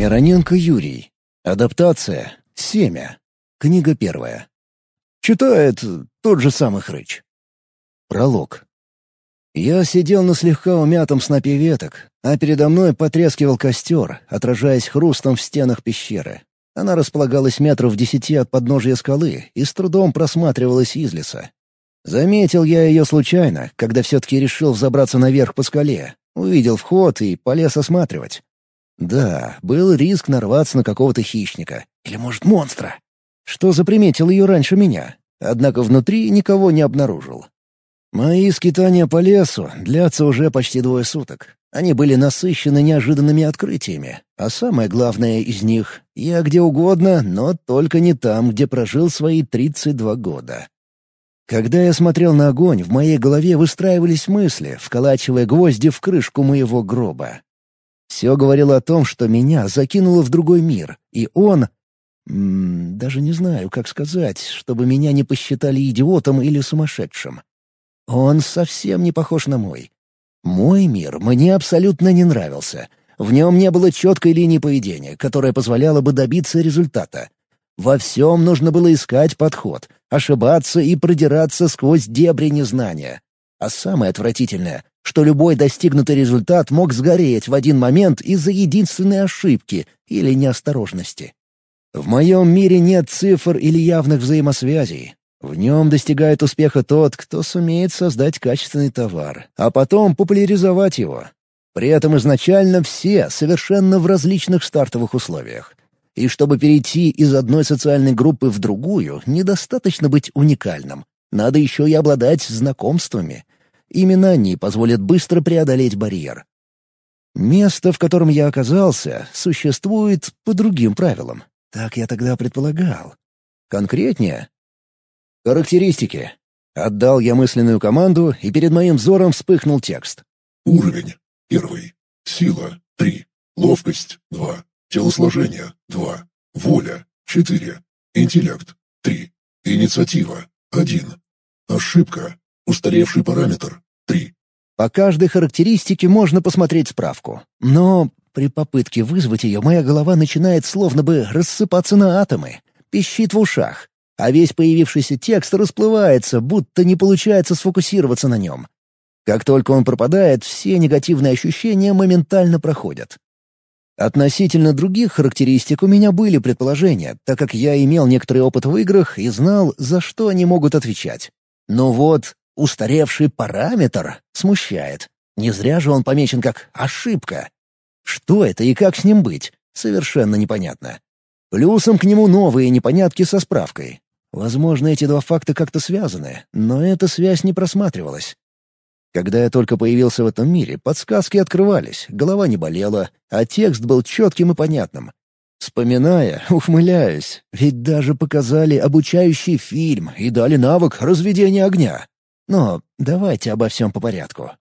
Мироненко Юрий. Адаптация. Семя. Книга первая. Читает тот же самый Хрыч. Пролог. Я сидел на слегка умятом снопе веток, а передо мной потрескивал костер, отражаясь хрустом в стенах пещеры. Она располагалась метров в десяти от подножия скалы и с трудом просматривалась из леса. Заметил я ее случайно, когда все-таки решил взобраться наверх по скале, увидел вход и полез осматривать. Да, был риск нарваться на какого-то хищника. Или, может, монстра. Что заприметил ее раньше меня. Однако внутри никого не обнаружил. Мои скитания по лесу длятся уже почти двое суток. Они были насыщены неожиданными открытиями. А самое главное из них — я где угодно, но только не там, где прожил свои 32 года. Когда я смотрел на огонь, в моей голове выстраивались мысли, вколачивая гвозди в крышку моего гроба. Все говорило о том, что меня закинуло в другой мир, и он... М -м, даже не знаю, как сказать, чтобы меня не посчитали идиотом или сумасшедшим. Он совсем не похож на мой. Мой мир мне абсолютно не нравился. В нем не было четкой линии поведения, которая позволяла бы добиться результата. Во всем нужно было искать подход, ошибаться и продираться сквозь дебри незнания. А самое отвратительное что любой достигнутый результат мог сгореть в один момент из-за единственной ошибки или неосторожности. В моем мире нет цифр или явных взаимосвязей. В нем достигает успеха тот, кто сумеет создать качественный товар, а потом популяризовать его. При этом изначально все совершенно в различных стартовых условиях. И чтобы перейти из одной социальной группы в другую, недостаточно быть уникальным. Надо еще и обладать знакомствами, Именно они позволят быстро преодолеть барьер. Место, в котором я оказался, существует по другим правилам. Так я тогда предполагал. Конкретнее? Характеристики. Отдал я мысленную команду, и перед моим взором вспыхнул текст. Уровень. Первый. Сила. Три. Ловкость. Два. Телосложение. Два. Воля. Четыре. Интеллект. Три. Инициатива. Один. Ошибка. Устаревший параметр — 3. По каждой характеристике можно посмотреть справку. Но при попытке вызвать ее моя голова начинает словно бы рассыпаться на атомы, пищит в ушах, а весь появившийся текст расплывается, будто не получается сфокусироваться на нем. Как только он пропадает, все негативные ощущения моментально проходят. Относительно других характеристик у меня были предположения, так как я имел некоторый опыт в играх и знал, за что они могут отвечать. Но вот Устаревший параметр смущает. Не зря же он помечен как «ошибка». Что это и как с ним быть? Совершенно непонятно. Плюсом к нему новые непонятки со справкой. Возможно, эти два факта как-то связаны, но эта связь не просматривалась. Когда я только появился в этом мире, подсказки открывались, голова не болела, а текст был четким и понятным. Вспоминая, ухмыляюсь, ведь даже показали обучающий фильм и дали навык разведения огня. Но давайте обо всем по порядку.